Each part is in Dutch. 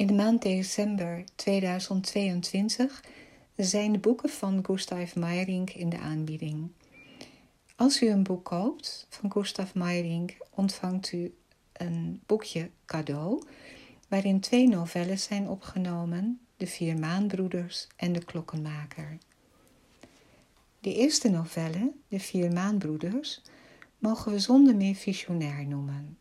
In de maand december 2022 zijn de boeken van Gustav Meyrink in de aanbieding. Als u een boek koopt van Gustav Meyrink, ontvangt u een boekje cadeau waarin twee novelles zijn opgenomen: De Vier Maanbroeders en De Klokkenmaker. De eerste novelle, De Vier Maanbroeders, mogen we zonder meer visionair noemen.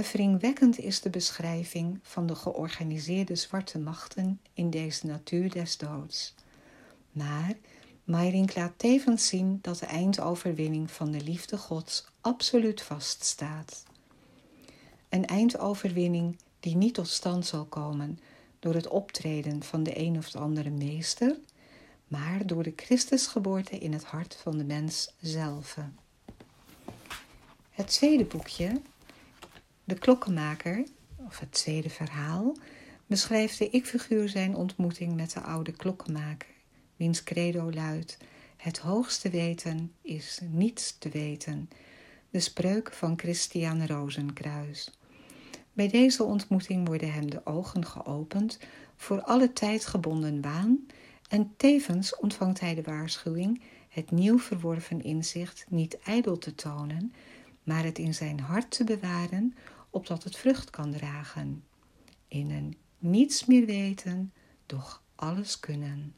Huiveringwekkend is de beschrijving van de georganiseerde zwarte machten in deze natuur des doods. Maar Meyrink laat tevens zien dat de eindoverwinning van de liefde Gods absoluut vaststaat. Een eindoverwinning die niet tot stand zal komen door het optreden van de een of de andere meester, maar door de Christusgeboorte in het hart van de mens zelf. Het tweede boekje, De Klokkenmaker, of het tweede verhaal, beschrijft de ik-figuur zijn ontmoeting met de oude klokkenmaker, wiens credo luidt: Het hoogste weten is niets te weten. De spreuk van Christian Rozenkruis. Bij deze ontmoeting worden hem de ogen geopend voor alle tijdgebonden waan en tevens ontvangt hij de waarschuwing het nieuw verworven inzicht niet ijdel te tonen, maar het in zijn hart te bewaren, opdat het vrucht kan dragen. In een niets meer weten, doch alles kunnen.